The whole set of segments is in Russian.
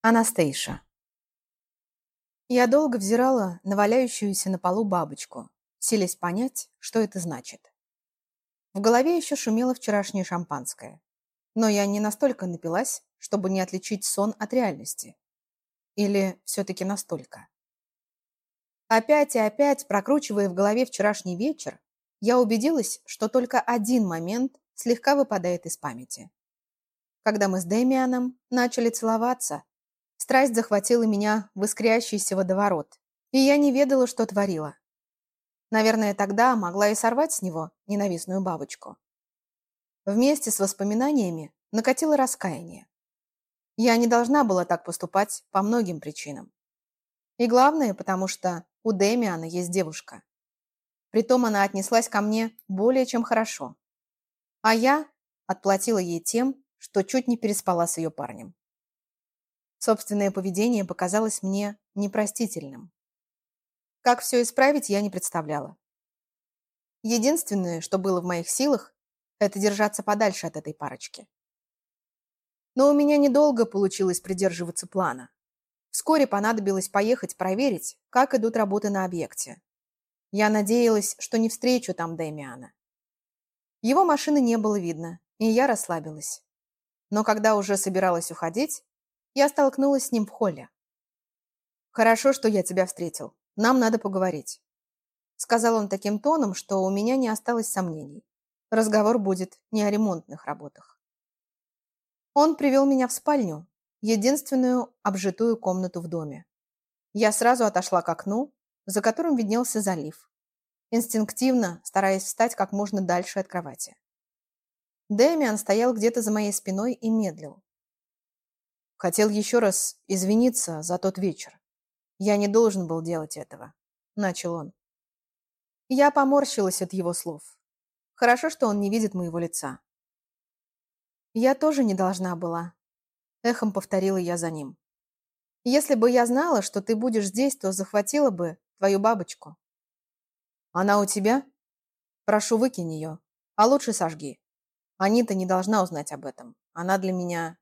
Анастейша. Я долго взирала на валяющуюся на полу бабочку, силясь понять, что это значит. В голове еще шумело вчерашнее шампанское. Но я не настолько напилась, чтобы не отличить сон от реальности. Или все-таки настолько. Опять и опять, прокручивая в голове вчерашний вечер, я убедилась, что только один момент слегка выпадает из памяти. Когда мы с Дэмианом начали целоваться, страсть захватила меня в искрящийся водоворот, и я не ведала, что творила. Наверное, тогда могла и сорвать с него ненавистную бабочку. Вместе с воспоминаниями накатило раскаяние. Я не должна была так поступать по многим причинам. И главное, потому что у Дэмиана есть девушка. Притом она отнеслась ко мне более чем хорошо. А я отплатила ей тем, что чуть не переспала с ее парнем. Собственное поведение показалось мне непростительным. Как все исправить, я не представляла. Единственное, что было в моих силах, это держаться подальше от этой парочки. Но у меня недолго получилось придерживаться плана. Вскоре понадобилось поехать проверить, как идут работы на объекте. Я надеялась, что не встречу там Дэмиана. Его машины не было видно, и я расслабилась. Но когда уже собиралась уходить, я столкнулась с ним в холле. «Хорошо, что я тебя встретил. Нам надо поговорить», — сказал он таким тоном, что у меня не осталось сомнений. Разговор будет не о ремонтных работах. Он привел меня в спальню, единственную обжитую комнату в доме. Я сразу отошла к окну, за которым виднелся залив, инстинктивно стараясь встать как можно дальше от кровати. Дэмиан стоял где-то за моей спиной и медлил. Хотел еще раз извиниться за тот вечер. Я не должен был делать этого, начал он. Я поморщилась от его слов. Хорошо, что он не видит моего лица. Я тоже не должна была. Эхом повторила я за ним. Если бы я знала, что ты будешь здесь, то захватила бы твою бабочку. Она у тебя? Прошу, выкинь ее, а лучше сожги. Анита не должна узнать об этом. Она для меня...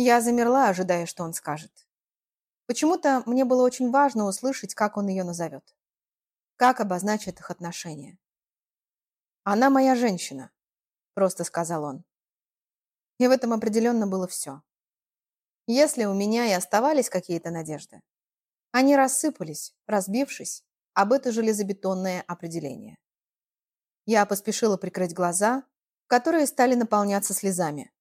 Я замерла, ожидая, что он скажет. Почему-то мне было очень важно услышать, как он ее назовет. Как обозначит их отношения. «Она моя женщина», – просто сказал он. И в этом определенно было все. Если у меня и оставались какие-то надежды, они рассыпались, разбившись об это железобетонное определение. Я поспешила прикрыть глаза, которые стали наполняться слезами.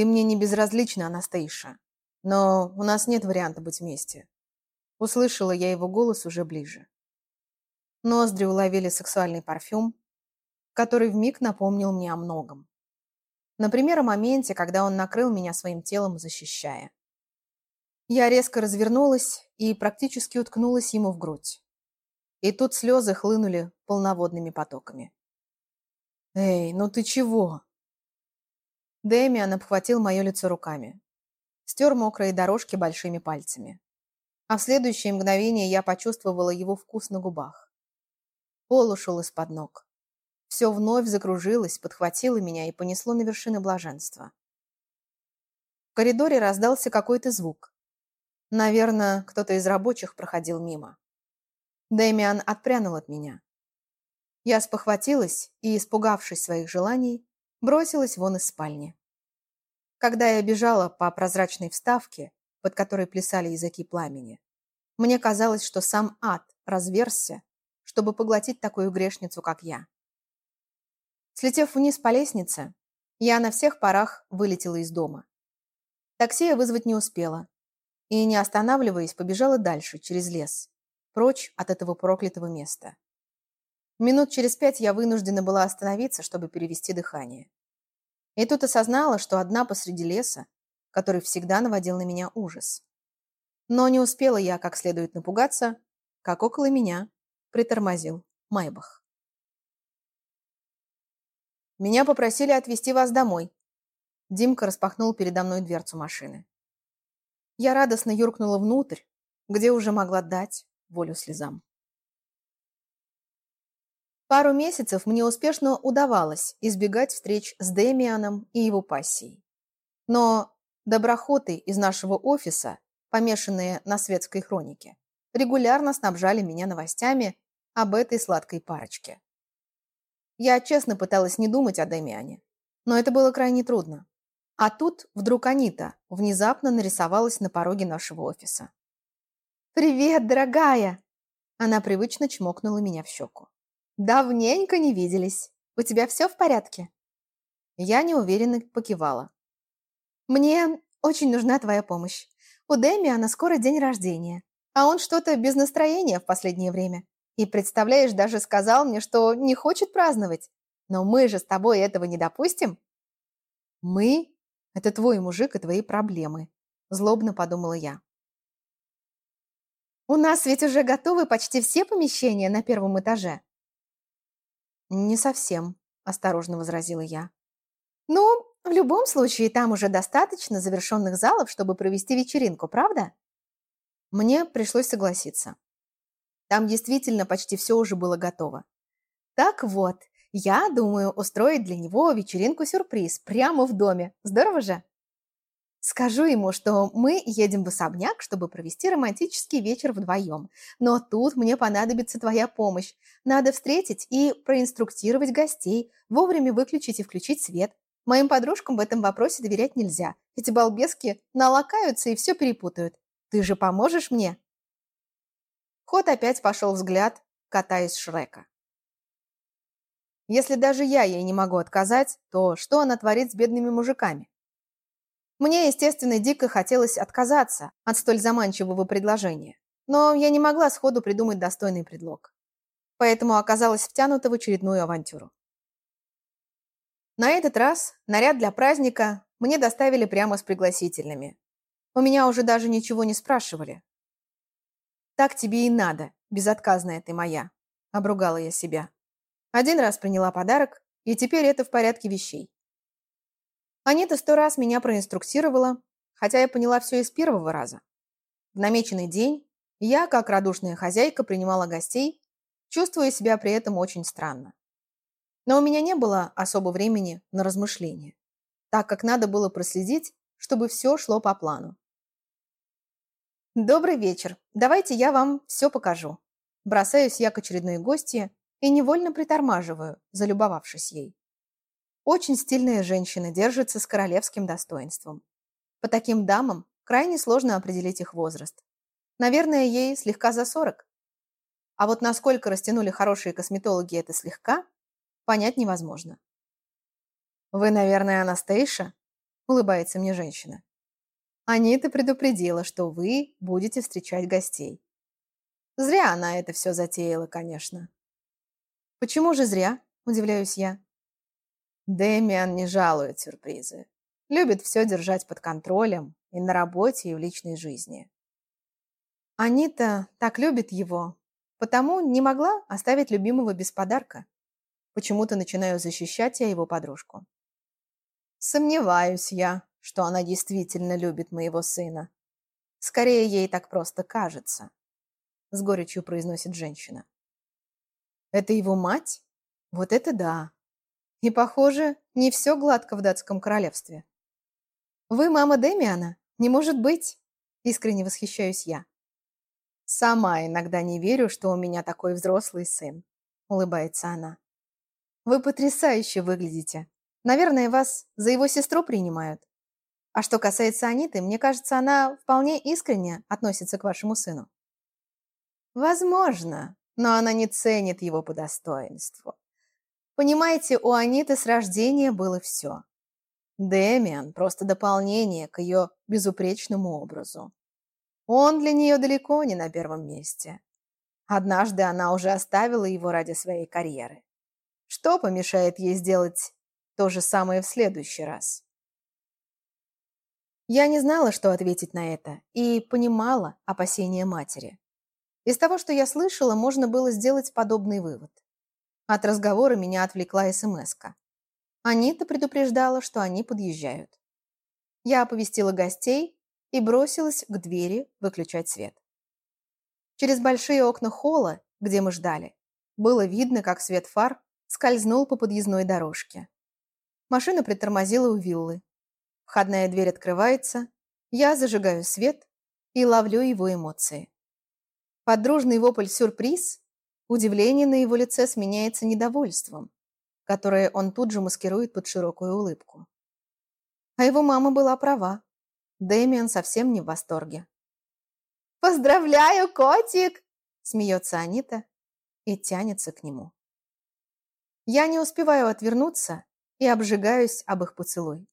«Ты мне не безразлична, Анастейша, но у нас нет варианта быть вместе». Услышала я его голос уже ближе. Ноздри уловили сексуальный парфюм, который вмиг напомнил мне о многом. Например, о моменте, когда он накрыл меня своим телом, защищая. Я резко развернулась и практически уткнулась ему в грудь. И тут слезы хлынули полноводными потоками. «Эй, ну ты чего?» Дэмиан обхватил мое лицо руками. Стер мокрые дорожки большими пальцами. А в следующее мгновение я почувствовала его вкус на губах. Пол ушел из-под ног. Все вновь закружилось, подхватило меня и понесло на вершины блаженства. В коридоре раздался какой-то звук. Наверное, кто-то из рабочих проходил мимо. Дэмиан отпрянул от меня. Я спохватилась и, испугавшись своих желаний, бросилась вон из спальни. Когда я бежала по прозрачной вставке, под которой плясали языки пламени, мне казалось, что сам ад разверзся, чтобы поглотить такую грешницу, как я. Слетев вниз по лестнице, я на всех парах вылетела из дома. Такси я вызвать не успела и, не останавливаясь, побежала дальше, через лес, прочь от этого проклятого места. Минут через пять я вынуждена была остановиться, чтобы перевести дыхание. И тут осознала, что одна посреди леса, который всегда наводил на меня ужас. Но не успела я как следует напугаться, как около меня притормозил Майбах. «Меня попросили отвезти вас домой». Димка распахнул передо мной дверцу машины. Я радостно юркнула внутрь, где уже могла дать волю слезам. Пару месяцев мне успешно удавалось избегать встреч с Демианом и его пассией. Но Доброхоты из нашего офиса, помешанные на светской хронике, регулярно снабжали меня новостями об этой сладкой парочке. Я честно пыталась не думать о Демиане, но это было крайне трудно. А тут вдруг Анита внезапно нарисовалась на пороге нашего офиса. «Привет, дорогая!» Она привычно чмокнула меня в щеку. «Давненько не виделись. У тебя все в порядке?» Я неуверенно покивала. «Мне очень нужна твоя помощь. У Демиана скоро день рождения, а он что-то без настроения в последнее время. И, представляешь, даже сказал мне, что не хочет праздновать. Но мы же с тобой этого не допустим». «Мы? Это твой мужик и твои проблемы», – злобно подумала я. У нас ведь уже готовы почти все помещения на первом этаже. Не совсем, осторожно возразила я. Ну, в любом случае, там уже достаточно завершенных залов, чтобы провести вечеринку, правда? Мне пришлось согласиться. Там действительно почти все уже было готово. Так вот, я думаю устроить для него вечеринку-сюрприз прямо в доме. Здорово же? Скажу ему, что мы едем в особняк, чтобы провести романтический вечер вдвоем. Но тут мне понадобится твоя помощь. Надо встретить и проинструктировать гостей, вовремя выключить и включить свет. Моим подружкам в этом вопросе доверять нельзя. Эти балбески налакаются и все перепутают. Ты же поможешь мне?» Ход опять пошел взгляд, катаясь Шрека. Если даже я ей не могу отказать, то что она творит с бедными мужиками? Мне, естественно, дико хотелось отказаться от столь заманчивого предложения, но я не могла сходу придумать достойный предлог. Поэтому оказалась втянута в очередную авантюру. На этот раз наряд для праздника мне доставили прямо с пригласительными. У меня уже даже ничего не спрашивали. «Так тебе и надо, безотказная ты моя», – обругала я себя. Один раз приняла подарок, и теперь это в порядке вещей. Анита сто раз меня проинструктировала, хотя я поняла все из первого раза. В намеченный день я, как радушная хозяйка, принимала гостей, чувствуя себя при этом очень странно. Но у меня не было особо времени на размышления, так как надо было проследить, чтобы все шло по плану. «Добрый вечер. Давайте я вам все покажу». Бросаюсь я к очередной гости и невольно притормаживаю, залюбовавшись ей. Очень стильная женщина, держится с королевским достоинством. По таким дамам крайне сложно определить их возраст. Наверное, ей слегка за 40. А вот насколько растянули хорошие косметологи это слегка, понять невозможно. «Вы, наверное, Анастейша?» – улыбается мне женщина. «Анита предупредила, что вы будете встречать гостей». Зря она это все затеяла, конечно. «Почему же зря?» – удивляюсь я. Дэмиан не жалует сюрпризы. Любит все держать под контролем и на работе, и в личной жизни. Анита так любит его, потому не могла оставить любимого без подарка. Почему-то начинаю защищать я его подружку. Сомневаюсь я, что она действительно любит моего сына. Скорее, ей так просто кажется. С горечью произносит женщина. Это его мать? Вот это да. И, похоже, не все гладко в датском королевстве. «Вы мама Демиана? Не может быть!» Искренне восхищаюсь я. «Сама иногда не верю, что у меня такой взрослый сын», улыбается она. «Вы потрясающе выглядите. Наверное, вас за его сестру принимают. А что касается Аниты, мне кажется, она вполне искренне относится к вашему сыну». «Возможно, но она не ценит его по достоинству. Понимаете, у Аниты с рождения было все. Дэмиан – просто дополнение к ее безупречному образу. Он для нее далеко не на первом месте. Однажды она уже оставила его ради своей карьеры. Что помешает ей сделать то же самое в следующий раз? Я не знала, что ответить на это, и понимала опасения матери. Из того, что я слышала, можно было сделать подобный вывод. От разговора меня отвлекла СМС-ка. Анита предупреждала, что они подъезжают. Я оповестила гостей и бросилась к двери выключать свет. Через большие окна холла, где мы ждали, было видно, как свет фар скользнул по подъездной дорожке. Машина притормозила у виллы. Входная дверь открывается, я зажигаю свет и ловлю его эмоции. Под дружный вопль «сюрприз» удивление на его лице сменяется недовольством, которое он тут же маскирует под широкую улыбку. А его мама была права. Дэмиан совсем не в восторге. «Поздравляю, котик!» – смеется Анита и тянется к нему. Я не успеваю отвернуться и обжигаюсь об их поцелуй.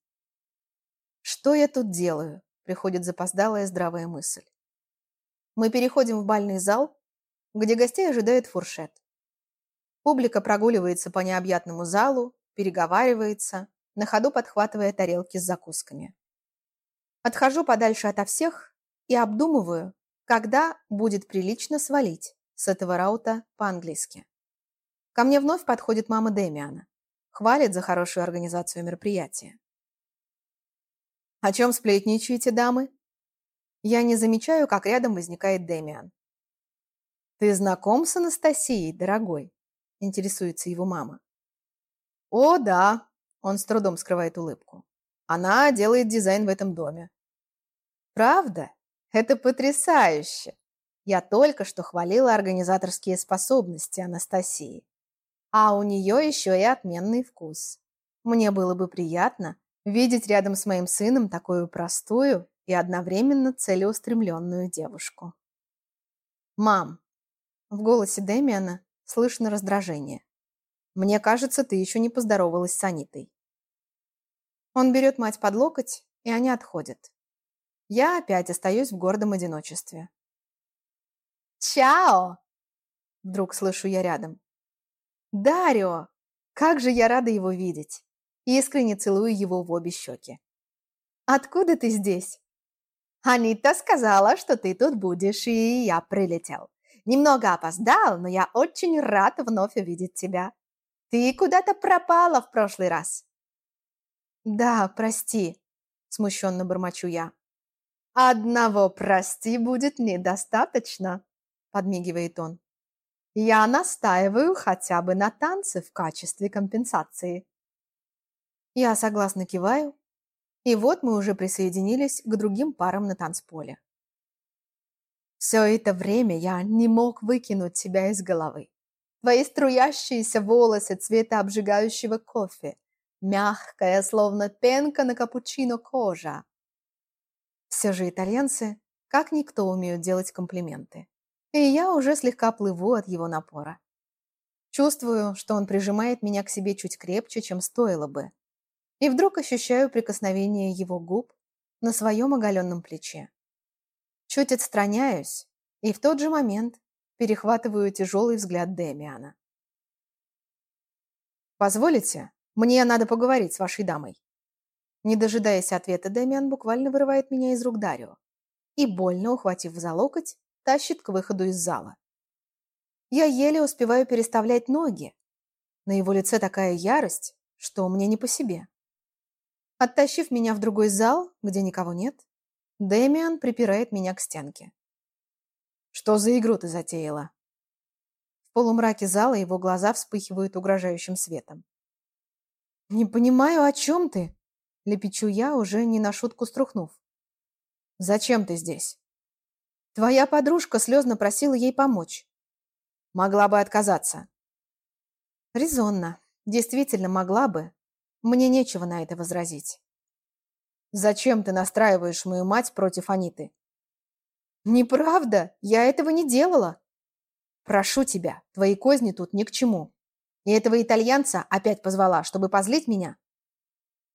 «Что я тут делаю?» – приходит запоздалая здравая мысль. Мы переходим в бальный зал, где гостей ожидает фуршет. Публика прогуливается по необъятному залу, переговаривается, на ходу подхватывая тарелки с закусками. Отхожу подальше ото всех и обдумываю, когда будет прилично свалить с этого раута по-английски. Ко мне вновь подходит мама Дэмиана. Хвалит за хорошую организацию мероприятия. «О чем сплетничаете, дамы?» Я не замечаю, как рядом возникает Дэмиан. «Ты знаком с Анастасией, дорогой?» – интересуется его мама. «О, да!» – он с трудом скрывает улыбку. «Она делает дизайн в этом доме». «Правда? Это потрясающе! Я только что хвалила организаторские способности Анастасии. А у нее еще и отменный вкус. Мне было бы приятно видеть рядом с моим сыном такую простую и одновременно целеустремленную девушку. «Мам!» В голосе Дэмиана слышно раздражение. «Мне кажется, ты еще не поздоровалась с Анитой». Он берет мать под локоть, и они отходят. Я опять остаюсь в гордом одиночестве. «Чао!» Вдруг слышу я рядом. «Дарио! Как же я рада его видеть!» Искренне целую его в обе щеки. «Откуда ты здесь?» «Анита сказала, что ты тут будешь, и я прилетел. Немного опоздал, но я очень рад вновь увидеть тебя. Ты куда-то пропала в прошлый раз». «Да, прости», – смущенно бормочу я. «Одного прости будет недостаточно», – подмигивает он. «Я настаиваю хотя бы на танце в качестве компенсации». Я согласно киваю, и вот мы уже присоединились к другим парам на танцполе. Все это время я не мог выкинуть тебя из головы. Твои струящиеся волосы цвета обжигающего кофе, мягкая, словно пенка на капучино кожа. Все же итальянцы, как никто, умеют делать комплименты. И я уже слегка плыву от его напора. Чувствую, что он прижимает меня к себе чуть крепче, чем стоило бы и вдруг ощущаю прикосновение его губ на своем оголенном плече. Чуть отстраняюсь, и в тот же момент перехватываю тяжелый взгляд Демиана. «Позволите? Мне надо поговорить с вашей дамой». Не дожидаясь ответа, Демиан буквально вырывает меня из рук Дарио и, больно ухватив за локоть, тащит к выходу из зала. Я еле успеваю переставлять ноги. На его лице такая ярость, что мне не по себе. Оттащив меня в другой зал, где никого нет, Дэмиан припирает меня к стенке. «Что за игру ты затеяла?» В полумраке зала его глаза вспыхивают угрожающим светом. «Не понимаю, о чем ты?» – лепечу я, уже не на шутку струхнув. «Зачем ты здесь?» «Твоя подружка слезно просила ей помочь. Могла бы отказаться». «Резонно. Действительно могла бы, мне нечего на это возразить. Зачем ты настраиваешь мою мать против Аниты? Неправда, я этого не делала. Прошу тебя, твои козни тут ни к чему. И этого итальянца опять позвала, чтобы позлить меня.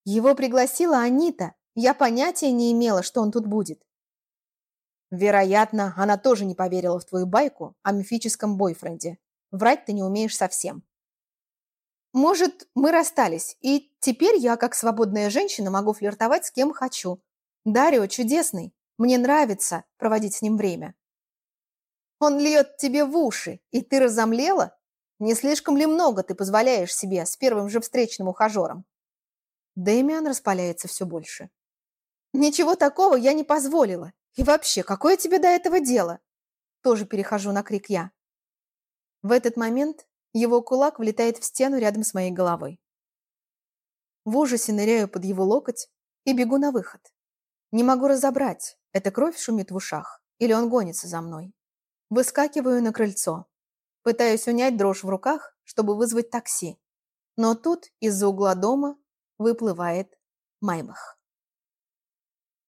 Его пригласила Анита. Я понятия не имела, что он тут будет. Вероятно, она тоже не поверила в твою байку о мифическом бойфренде. Врать ты не умеешь совсем. Может, мы расстались, и теперь я, как свободная женщина, могу флиртовать с кем хочу. Дарио чудесный, мне нравится проводить с ним время. Он льет тебе в уши, и ты разомлела? Не слишком ли много ты позволяешь себе с первым же встречным ухажером? Дэмиан распаляется все больше. Ничего такого я не позволила. И вообще, какое тебе до этого дело? Тоже перехожу на крик я. В этот момент его кулак влетает в стену рядом с моей головой. В ужасе ныряю под его локоть и бегу на выход. Не могу разобрать, это кровь шумит в ушах или он гонится за мной. Выскакиваю на крыльцо. Пытаюсь унять дрожь в руках, чтобы вызвать такси. Но тут из-за угла дома выплывает Майбах.